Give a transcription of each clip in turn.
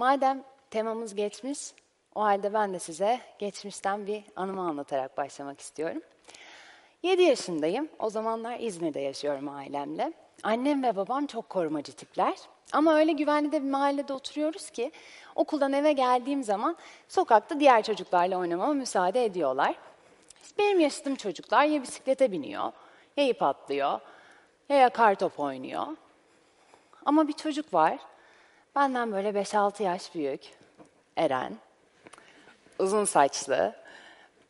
Madem temamız geçmiş, o halde ben de size geçmişten bir anımı anlatarak başlamak istiyorum. 7 yaşındayım. O zamanlar İzmir'de yaşıyorum ailemle. Annem ve babam çok korumacı tipler. Ama öyle güvenli de bir mahallede oturuyoruz ki okuldan eve geldiğim zaman sokakta diğer çocuklarla oynamama müsaade ediyorlar. Benim yaşadığım çocuklar ya bisiklete biniyor, ya ip atlıyor, ya yakar top oynuyor. Ama bir çocuk var, benden böyle 5-6 yaş büyük, Eren. Uzun saçlı,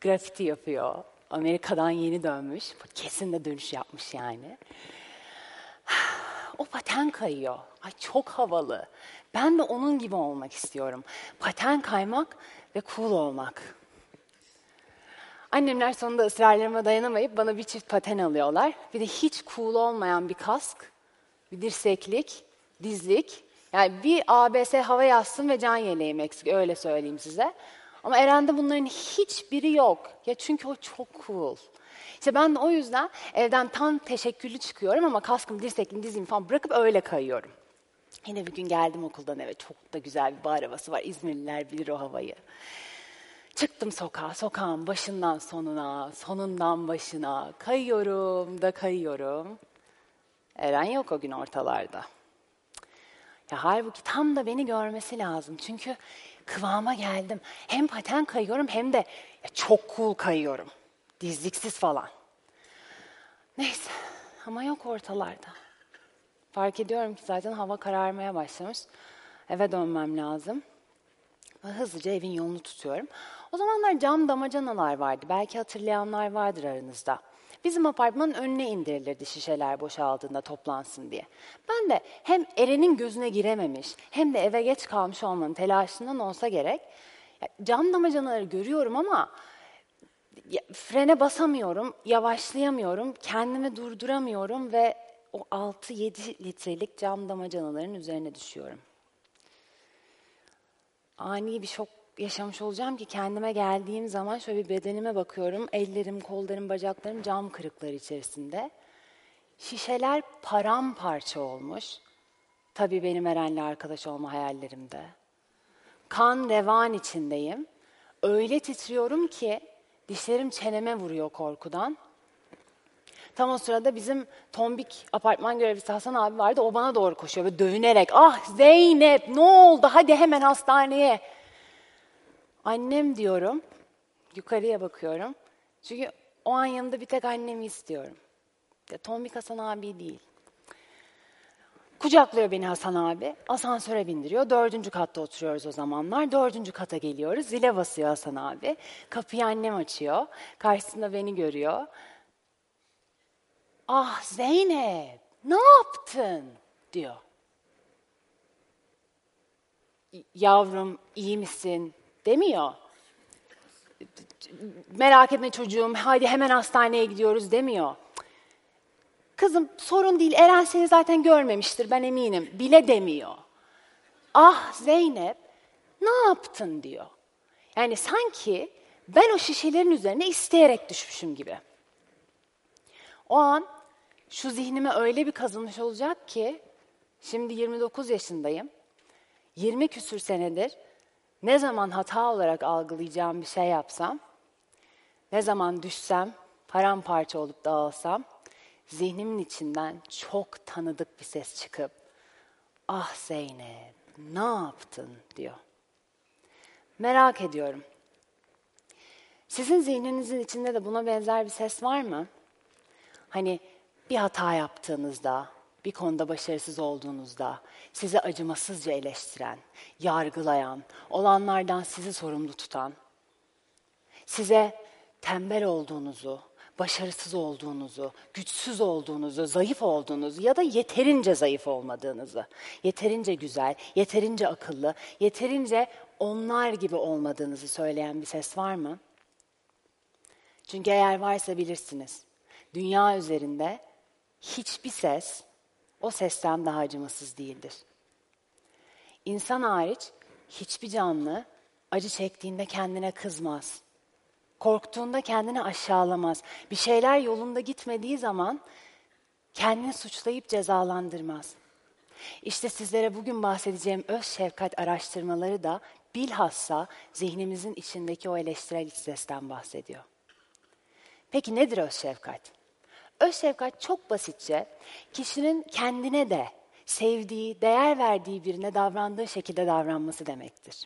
grafiti yapıyor. Amerika'dan yeni dönmüş. Kesin de dönüş yapmış yani. O paten kayıyor. Ay çok havalı. Ben de onun gibi olmak istiyorum. Paten kaymak ve cool olmak. Annemler sonunda ısrarlarıma dayanamayıp bana bir çift paten alıyorlar. Bir de hiç cool olmayan bir kask, bir dirseklik, dizlik. Yani bir ABS hava yastığım ve can yeleğim eksik öyle söyleyeyim size. Ama Eren'de bunların hiçbiri yok. Ya çünkü o çok cool. İşte ben de o yüzden evden tam teşekküllü çıkıyorum ama kaskım, dirseklim, dizim falan bırakıp öyle kayıyorum. Yine bir gün geldim okuldan eve. Çok da güzel bir bar havası var. İzmirliler bilir o havayı. Çıktım sokağa, sokağın başından sonuna, sonundan başına. Kayıyorum da kayıyorum. Eren yok o gün ortalarda. Ya halbuki tam da beni görmesi lazım. Çünkü kıvama geldim. Hem paten kayıyorum hem de ya çok cool kayıyorum. Dizliksiz falan. Neyse ama yok ortalarda. Fark ediyorum ki zaten hava kararmaya başlamış. Eve dönmem lazım. Hızlıca evin yolunu tutuyorum. O zamanlar cam damacanalar vardı. Belki hatırlayanlar vardır aranızda. Bizim apartmanın önüne indirilirdi şişeler boşaldığında toplansın diye. Ben de hem Eren'in gözüne girememiş hem de eve geç kalmış olmanın telaşından olsa gerek cam damacanaları görüyorum ama frene basamıyorum, yavaşlayamıyorum, kendimi durduramıyorum ve o 6-7 litrelik cam damacanaların üzerine düşüyorum. Ani bir şok yaşamış olacağım ki kendime geldiğim zaman şöyle bir bedenime bakıyorum. Ellerim, kollarım, bacaklarım cam kırıkları içerisinde. Şişeler paramparça olmuş. Tabii benim Eren'le arkadaş olma hayallerimde. Kan revan içindeyim. Öyle titriyorum ki dişlerim çeneme vuruyor korkudan. Tam o sırada bizim tombik apartman görevlisi Hasan abi vardı. O bana doğru koşuyor ve dövünerek ah Zeynep ne oldu hadi hemen hastaneye. Annem diyorum. Yukarıya bakıyorum. Çünkü o an yanında bir tek annemi istiyorum. De, tombik Hasan abi değil. Kucaklıyor beni Hasan abi. Asansöre bindiriyor. Dördüncü katta oturuyoruz o zamanlar. Dördüncü kata geliyoruz. Zile basıyor Hasan abi. Kapıyı annem açıyor. Karşısında beni görüyor. Ah Zeynep ne yaptın diyor. Yavrum iyi misin demiyor. Merak etme çocuğum hadi hemen hastaneye gidiyoruz demiyor. Kızım sorun değil Eren seni zaten görmemiştir ben eminim bile demiyor. Ah Zeynep ne yaptın diyor. Yani sanki ben o şişelerin üzerine isteyerek düşmüşüm gibi. O an şu zihnime öyle bir kazınmış olacak ki, şimdi 29 yaşındayım. 20 küsür senedir ne zaman hata olarak algılayacağım bir şey yapsam, ne zaman düşsem, paramparça olup dağılsam, zihnimin içinden çok tanıdık bir ses çıkıp, ah Zeynep ne yaptın diyor. Merak ediyorum. Sizin zihninizin içinde de buna benzer bir ses var mı? Hani bir hata yaptığınızda, bir konuda başarısız olduğunuzda sizi acımasızca eleştiren, yargılayan, olanlardan sizi sorumlu tutan, size tembel olduğunuzu, başarısız olduğunuzu, güçsüz olduğunuzu, zayıf olduğunuzu ya da yeterince zayıf olmadığınızı, yeterince güzel, yeterince akıllı, yeterince onlar gibi olmadığınızı söyleyen bir ses var mı? Çünkü eğer varsa bilirsiniz. Dünya üzerinde hiçbir ses o sesten daha acımasız değildir. İnsan hariç hiçbir canlı acı çektiğinde kendine kızmaz. Korktuğunda kendini aşağılamaz. Bir şeyler yolunda gitmediği zaman kendini suçlayıp cezalandırmaz. İşte sizlere bugün bahsedeceğim öz şefkat araştırmaları da bilhassa zihnimizin içindeki o eleştirel iç sesten bahsediyor. Peki nedir öz şefkat? Öz şefkat çok basitçe kişinin kendine de sevdiği, değer verdiği birine davrandığı şekilde davranması demektir.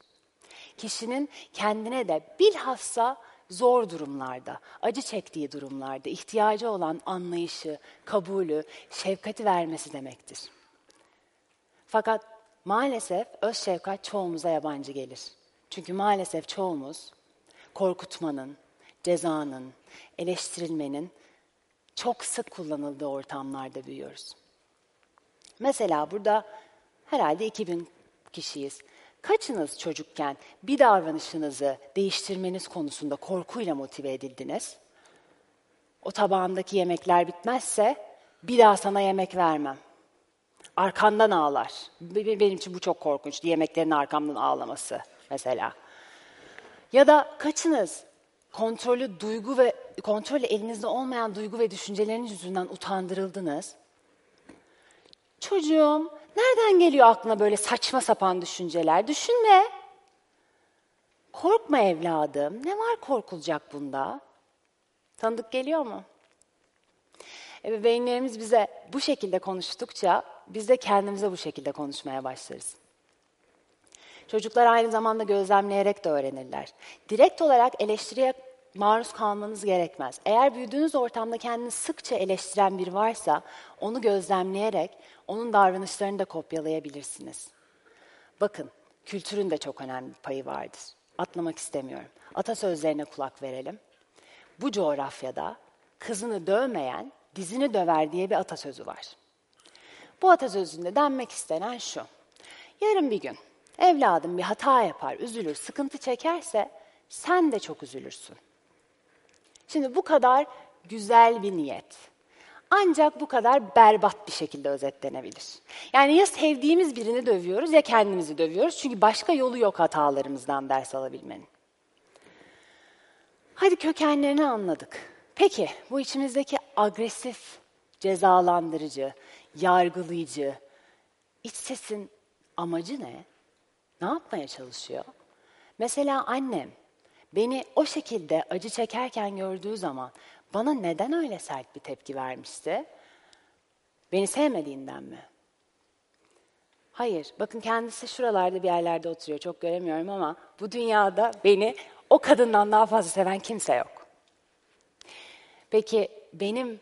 Kişinin kendine de bilhassa zor durumlarda, acı çektiği durumlarda ihtiyacı olan anlayışı, kabulü, şefkati vermesi demektir. Fakat maalesef öz şefkat çoğumuza yabancı gelir. Çünkü maalesef çoğumuz korkutmanın, cezanın, eleştirilmenin çok sık kullanıldığı ortamlarda büyüyoruz. Mesela burada herhalde 2000 kişiyiz. Kaçınız çocukken bir davranışınızı değiştirmeniz konusunda korkuyla motive edildiniz? O tabağındaki yemekler bitmezse bir daha sana yemek vermem. Arkandan ağlar. Benim için bu çok korkunç. Yemeklerin arkamdan ağlaması mesela. Ya da kaçınız kontrolü duygu ve kontrolü elinizde olmayan duygu ve düşünceleriniz yüzünden utandırıldınız. Çocuğum, nereden geliyor aklına böyle saçma sapan düşünceler? Düşünme. Korkma evladım. Ne var korkulacak bunda? Tanıdık geliyor mu? Ebeveynlerimiz bize bu şekilde konuştukça biz de kendimize bu şekilde konuşmaya başlarız. Çocuklar aynı zamanda gözlemleyerek de öğrenirler. Direkt olarak eleştiriye maruz kalmanız gerekmez. Eğer büyüdüğünüz ortamda kendini sıkça eleştiren biri varsa onu gözlemleyerek onun davranışlarını da kopyalayabilirsiniz. Bakın, kültürün de çok önemli bir payı vardır. Atlamak istemiyorum. Atasözlerine kulak verelim. Bu coğrafyada kızını dövmeyen dizini döver diye bir atasözü var. Bu atasözünde denmek istenen şu. Yarın bir gün evladım bir hata yapar, üzülür, sıkıntı çekerse sen de çok üzülürsün. Şimdi bu kadar güzel bir niyet. Ancak bu kadar berbat bir şekilde özetlenebilir. Yani ya sevdiğimiz birini dövüyoruz ya kendimizi dövüyoruz. Çünkü başka yolu yok hatalarımızdan ders alabilmenin. Hadi kökenlerini anladık. Peki bu içimizdeki agresif, cezalandırıcı, yargılayıcı iç sesin amacı ne? Ne yapmaya çalışıyor? Mesela annem beni o şekilde acı çekerken gördüğü zaman bana neden öyle sert bir tepki vermişti? Beni sevmediğinden mi? Hayır, bakın kendisi şuralarda bir yerlerde oturuyor, çok göremiyorum ama bu dünyada beni o kadından daha fazla seven kimse yok. Peki benim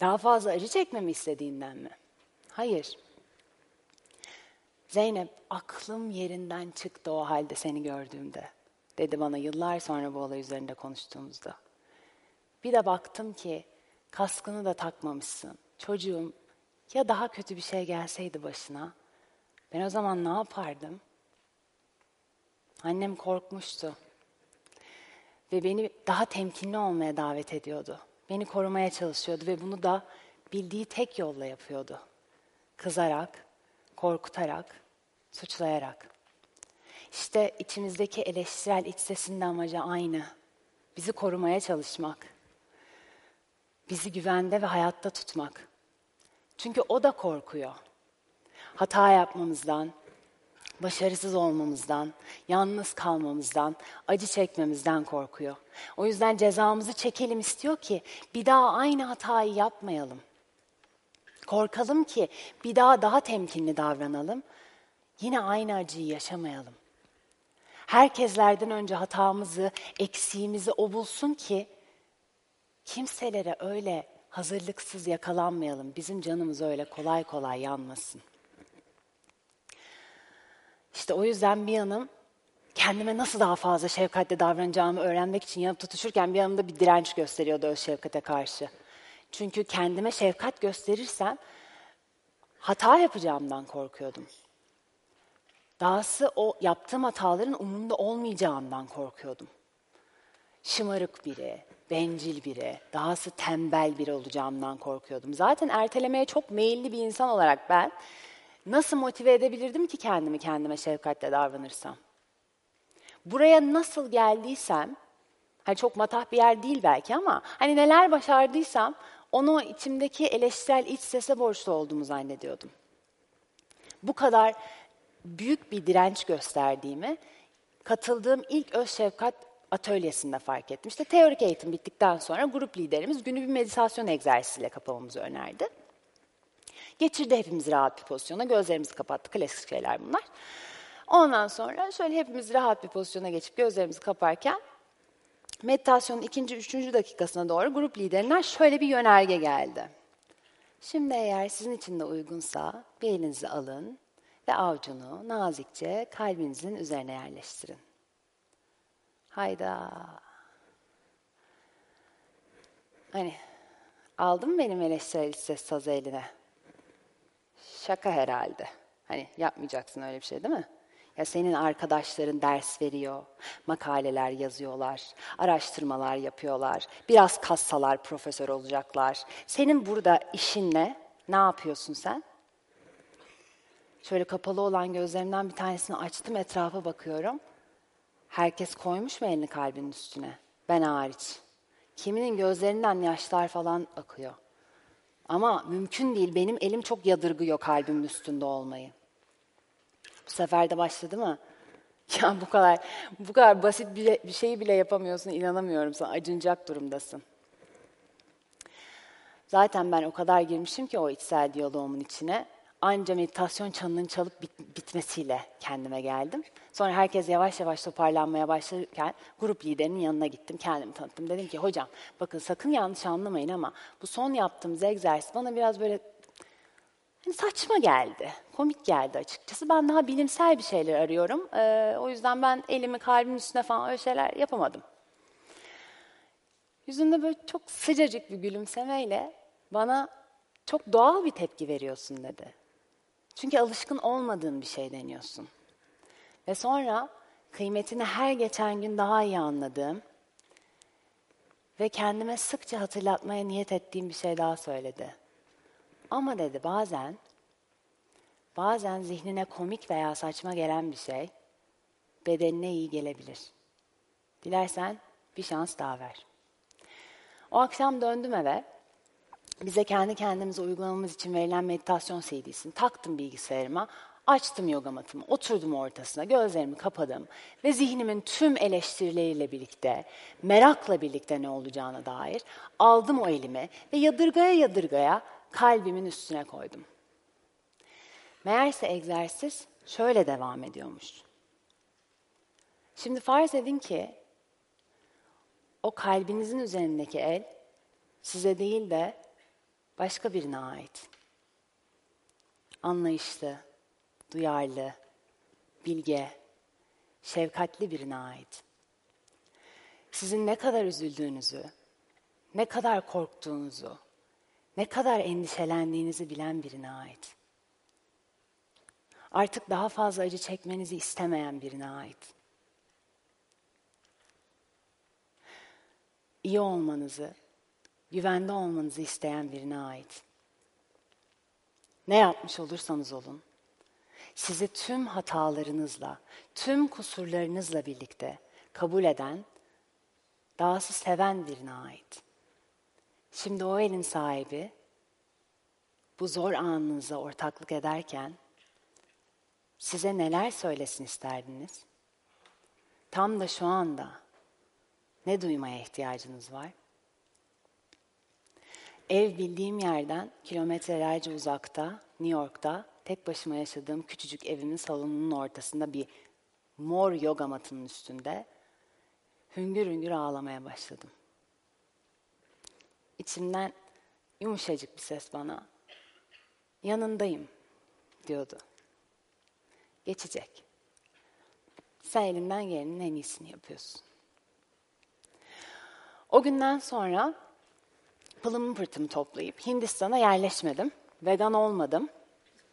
daha fazla acı çekmemi istediğinden mi? Hayır. Zeynep, aklım yerinden çıktı o halde seni gördüğümde dedi bana yıllar sonra bu olay üzerinde konuştuğumuzda. Bir de baktım ki kaskını da takmamışsın. Çocuğum ya daha kötü bir şey gelseydi başına ben o zaman ne yapardım? Annem korkmuştu. Ve beni daha temkinli olmaya davet ediyordu. Beni korumaya çalışıyordu ve bunu da bildiği tek yolla yapıyordu. Kızarak, korkutarak, suçlayarak. İşte içimizdeki eleştirel iç sesinin amacı aynı. Bizi korumaya çalışmak. Bizi güvende ve hayatta tutmak. Çünkü o da korkuyor. Hata yapmamızdan, başarısız olmamızdan, yalnız kalmamızdan, acı çekmemizden korkuyor. O yüzden cezamızı çekelim istiyor ki bir daha aynı hatayı yapmayalım. Korkalım ki bir daha daha temkinli davranalım. Yine aynı acıyı yaşamayalım. Herkeslerden önce hatamızı, eksiğimizi o bulsun ki kimselere öyle hazırlıksız yakalanmayalım. Bizim canımız öyle kolay kolay yanmasın. İşte o yüzden bir yanım kendime nasıl daha fazla şefkatle davranacağımı öğrenmek için yanıp tutuşurken bir yanımda bir direnç gösteriyordu o şefkate karşı. Çünkü kendime şefkat gösterirsem hata yapacağımdan korkuyordum. Dahası o yaptığım hataların umurumda olmayacağından korkuyordum. Şımarık biri, bencil biri, dahası tembel biri olacağımdan korkuyordum. Zaten ertelemeye çok meyilli bir insan olarak ben nasıl motive edebilirdim ki kendimi kendime şefkatle davranırsam? Buraya nasıl geldiysem, hani çok matah bir yer değil belki ama hani neler başardıysam onu içimdeki eleştirel iç sese borçlu olduğumu zannediyordum. bu kadar büyük bir direnç gösterdiğimi katıldığım ilk öz şefkat atölyesinde fark ettim. İşte teorik eğitim bittikten sonra grup liderimiz günü bir meditasyon egzersiziyle kapamamızı önerdi. Geçirdi hepimizi rahat bir pozisyona, gözlerimizi kapattı, klasik şeyler bunlar. Ondan sonra şöyle hepimiz rahat bir pozisyona geçip gözlerimizi kaparken meditasyonun ikinci, üçüncü dakikasına doğru grup liderinden şöyle bir yönerge geldi. Şimdi eğer sizin için de uygunsa bir elinizi alın ve avucunu nazikçe kalbinizin üzerine yerleştirin. Hayda. Hani aldın benim eleştirel ses sazı eline? Şaka herhalde. Hani yapmayacaksın öyle bir şey değil mi? Ya senin arkadaşların ders veriyor, makaleler yazıyorlar, araştırmalar yapıyorlar, biraz kassalar profesör olacaklar. Senin burada işin ne? Ne yapıyorsun sen? Şöyle kapalı olan gözlerimden bir tanesini açtım, etrafa bakıyorum. Herkes koymuş mu elini kalbinin üstüne? Ben hariç. Kiminin gözlerinden yaşlar falan akıyor. Ama mümkün değil, benim elim çok yadırgıyor kalbimin üstünde olmayı. Bu sefer de başladı mı? Ya bu kadar bu kadar basit bir, bir şeyi bile yapamıyorsun, inanamıyorum sana. Acınacak durumdasın. Zaten ben o kadar girmişim ki o içsel diyaloğumun içine. Anca meditasyon çanının çalıp bit, bitmesiyle kendime geldim. Sonra herkes yavaş yavaş toparlanmaya başlarken grup liderinin yanına gittim, kendimi tanıttım. Dedim ki hocam bakın sakın yanlış anlamayın ama bu son yaptığımız egzersiz bana biraz böyle hani saçma geldi, komik geldi açıkçası. Ben daha bilimsel bir şeyler arıyorum. Ee, o yüzden ben elimi kalbimin üstüne falan öyle şeyler yapamadım. Yüzünde böyle çok sıcacık bir gülümsemeyle bana çok doğal bir tepki veriyorsun dedi. Çünkü alışkın olmadığın bir şey deniyorsun. Ve sonra kıymetini her geçen gün daha iyi anladığım ve kendime sıkça hatırlatmaya niyet ettiğim bir şey daha söyledi. Ama dedi bazen, bazen zihnine komik veya saçma gelen bir şey bedenine iyi gelebilir. Dilersen bir şans daha ver. O akşam döndüm eve bize kendi kendimize uygulamamız için verilen meditasyon CD'sini taktım bilgisayarıma, açtım yoga matımı, oturdum ortasına, gözlerimi kapadım ve zihnimin tüm eleştirileriyle birlikte, merakla birlikte ne olacağına dair aldım o elimi ve yadırgaya yadırgaya kalbimin üstüne koydum. Meğerse egzersiz şöyle devam ediyormuş. Şimdi farz edin ki o kalbinizin üzerindeki el size değil de başka birine ait. Anlayışlı, duyarlı, bilge, şefkatli birine ait. Sizin ne kadar üzüldüğünüzü, ne kadar korktuğunuzu, ne kadar endişelendiğinizi bilen birine ait. Artık daha fazla acı çekmenizi istemeyen birine ait. İyi olmanızı, güvende olmanızı isteyen birine ait. Ne yapmış olursanız olun, sizi tüm hatalarınızla, tüm kusurlarınızla birlikte kabul eden, dahası seven birine ait. Şimdi o elin sahibi bu zor anınıza ortaklık ederken size neler söylesin isterdiniz? Tam da şu anda ne duymaya ihtiyacınız var? Ev bildiğim yerden kilometrelerce uzakta, New York'ta tek başıma yaşadığım küçücük evimin salonunun ortasında bir mor yoga matının üstünde hüngür hüngür ağlamaya başladım. İçimden yumuşacık bir ses bana, yanındayım diyordu. Geçecek. Sen elinden gelenin en iyisini yapıyorsun. O günden sonra pılımı pırtımı toplayıp Hindistan'a yerleşmedim. Vegan olmadım.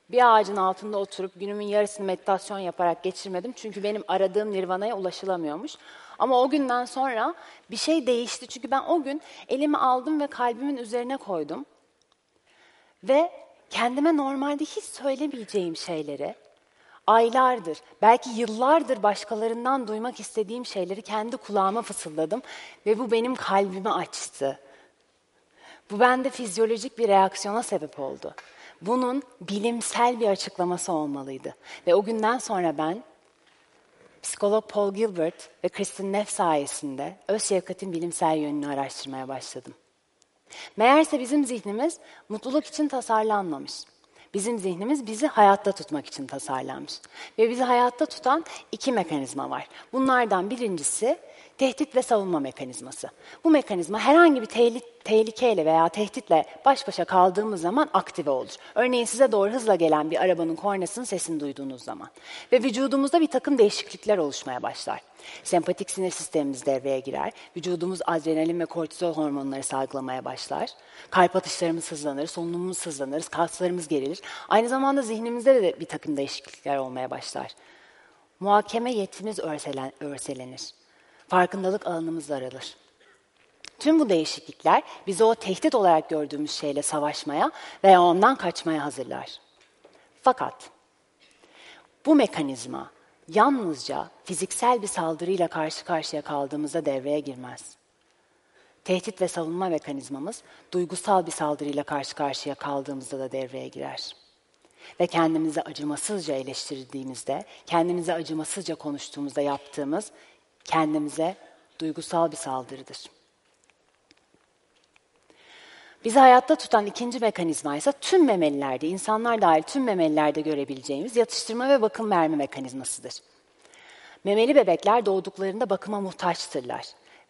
Bir ağacın altında oturup günümün yarısını meditasyon yaparak geçirmedim. Çünkü benim aradığım nirvanaya ulaşılamıyormuş. Ama o günden sonra bir şey değişti. Çünkü ben o gün elimi aldım ve kalbimin üzerine koydum. Ve kendime normalde hiç söylemeyeceğim şeyleri, aylardır, belki yıllardır başkalarından duymak istediğim şeyleri kendi kulağıma fısıldadım. Ve bu benim kalbimi açtı. Bu bende fizyolojik bir reaksiyona sebep oldu. Bunun bilimsel bir açıklaması olmalıydı. Ve o günden sonra ben psikolog Paul Gilbert ve Kristin Neff sayesinde öz şefkatin bilimsel yönünü araştırmaya başladım. Meğerse bizim zihnimiz mutluluk için tasarlanmamış. Bizim zihnimiz bizi hayatta tutmak için tasarlanmış. Ve bizi hayatta tutan iki mekanizma var. Bunlardan birincisi tehdit ve savunma mekanizması. Bu mekanizma herhangi bir tehlikeyle veya tehditle baş başa kaldığımız zaman aktive olur. Örneğin size doğru hızla gelen bir arabanın kornasının sesini duyduğunuz zaman. Ve vücudumuzda bir takım değişiklikler oluşmaya başlar. Sempatik sinir sistemimiz devreye girer. Vücudumuz adrenalin ve kortizol hormonları salgılamaya başlar. Kalp atışlarımız hızlanır, solunumumuz hızlanır, kaslarımız gerilir. Aynı zamanda zihnimizde de bir takım değişiklikler olmaya başlar. Muhakeme yetimiz örselen, örselenir. Farkındalık alanımız daralır. Tüm bu değişiklikler bizi o tehdit olarak gördüğümüz şeyle savaşmaya veya ondan kaçmaya hazırlar. Fakat bu mekanizma yalnızca fiziksel bir saldırıyla karşı karşıya kaldığımızda devreye girmez. Tehdit ve savunma mekanizmamız duygusal bir saldırıyla karşı karşıya kaldığımızda da devreye girer. Ve kendimizi acımasızca eleştirdiğimizde, kendimizi acımasızca konuştuğumuzda yaptığımız kendimize duygusal bir saldırıdır. Bizi hayatta tutan ikinci mekanizma ise tüm memelilerde, insanlar dahil tüm memelilerde görebileceğimiz yatıştırma ve bakım verme mekanizmasıdır. Memeli bebekler doğduklarında bakıma muhtaçtırlar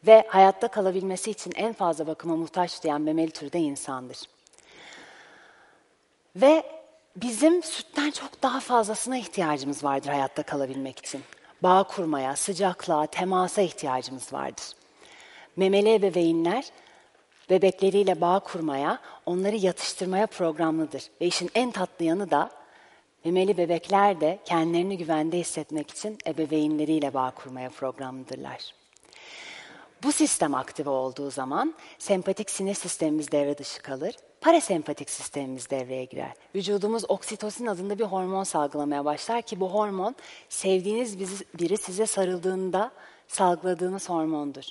ve hayatta kalabilmesi için en fazla bakıma muhtaç diyen memeli türde insandır. Ve bizim sütten çok daha fazlasına ihtiyacımız vardır hayatta kalabilmek için. Bağ kurmaya, sıcaklığa, temasa ihtiyacımız vardır. Memeli ebeveynler bebekleriyle bağ kurmaya, onları yatıştırmaya programlıdır. Ve işin en tatlı yanı da memeli bebekler de kendilerini güvende hissetmek için ebeveynleriyle bağ kurmaya programlıdırlar. Bu sistem aktive olduğu zaman sempatik sinir sistemimiz devre dışı kalır. Parasempatik sistemimiz devreye girer. Vücudumuz oksitosin adında bir hormon salgılamaya başlar ki bu hormon sevdiğiniz biri size sarıldığında salgıladığınız hormondur.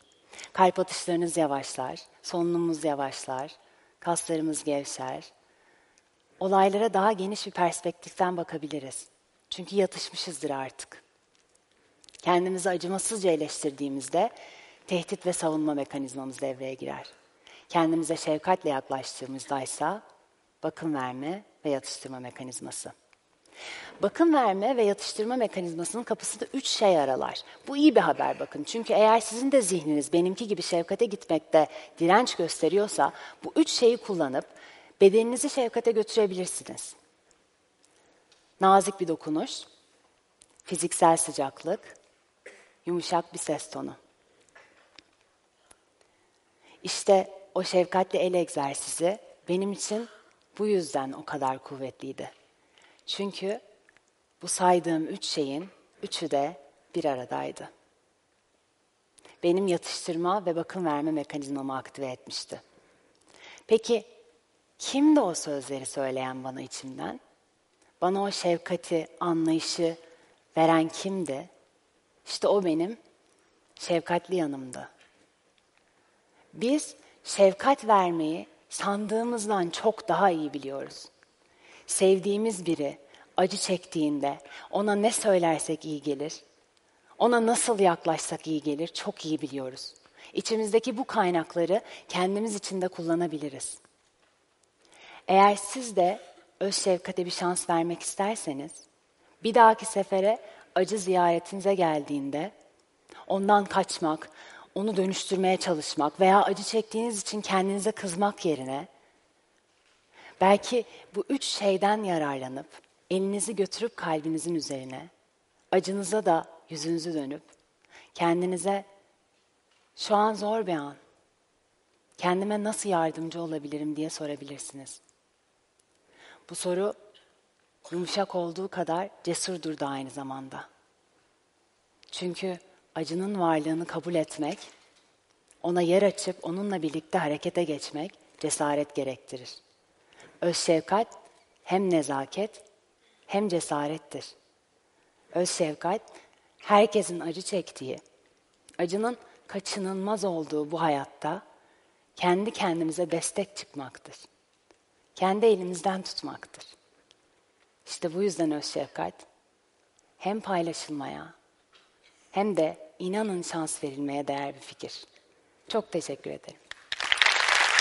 Kalp atışlarınız yavaşlar, solunumumuz yavaşlar, kaslarımız gevşer. Olaylara daha geniş bir perspektiften bakabiliriz. Çünkü yatışmışızdır artık. Kendimizi acımasızca eleştirdiğimizde tehdit ve savunma mekanizmamız devreye girer. Kendimize şefkatle yaklaştığımızda ise bakım verme ve yatıştırma mekanizması. Bakım verme ve yatıştırma mekanizmasının kapısında üç şey aralar. Bu iyi bir haber bakın. Çünkü eğer sizin de zihniniz benimki gibi şefkate gitmekte direnç gösteriyorsa bu üç şeyi kullanıp bedeninizi şefkate götürebilirsiniz. Nazik bir dokunuş, fiziksel sıcaklık, yumuşak bir ses tonu. İşte o şefkatli el egzersizi benim için bu yüzden o kadar kuvvetliydi. Çünkü bu saydığım üç şeyin üçü de bir aradaydı. Benim yatıştırma ve bakım verme mekanizmamı aktive etmişti. Peki kimdi o sözleri söyleyen bana içimden? Bana o şefkati, anlayışı veren kimdi? İşte o benim şefkatli yanımdı. Biz şefkat vermeyi sandığımızdan çok daha iyi biliyoruz. Sevdiğimiz biri acı çektiğinde ona ne söylersek iyi gelir, ona nasıl yaklaşsak iyi gelir çok iyi biliyoruz. İçimizdeki bu kaynakları kendimiz için de kullanabiliriz. Eğer siz de öz şefkate bir şans vermek isterseniz, bir dahaki sefere acı ziyaretinize geldiğinde ondan kaçmak, onu dönüştürmeye çalışmak veya acı çektiğiniz için kendinize kızmak yerine belki bu üç şeyden yararlanıp elinizi götürüp kalbinizin üzerine acınıza da yüzünüzü dönüp kendinize şu an zor bir an. Kendime nasıl yardımcı olabilirim diye sorabilirsiniz. Bu soru yumuşak olduğu kadar cesurdur da aynı zamanda. Çünkü acının varlığını kabul etmek, ona yer açıp onunla birlikte harekete geçmek cesaret gerektirir. Öz şefkat hem nezaket hem cesarettir. Öz şefkat herkesin acı çektiği, acının kaçınılmaz olduğu bu hayatta kendi kendimize destek çıkmaktır. kendi elimizden tutmaktır. İşte bu yüzden öz şefkat hem paylaşılmaya hem de inanın şans verilmeye değer bir fikir. Çok teşekkür ederim.